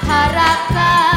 harapkan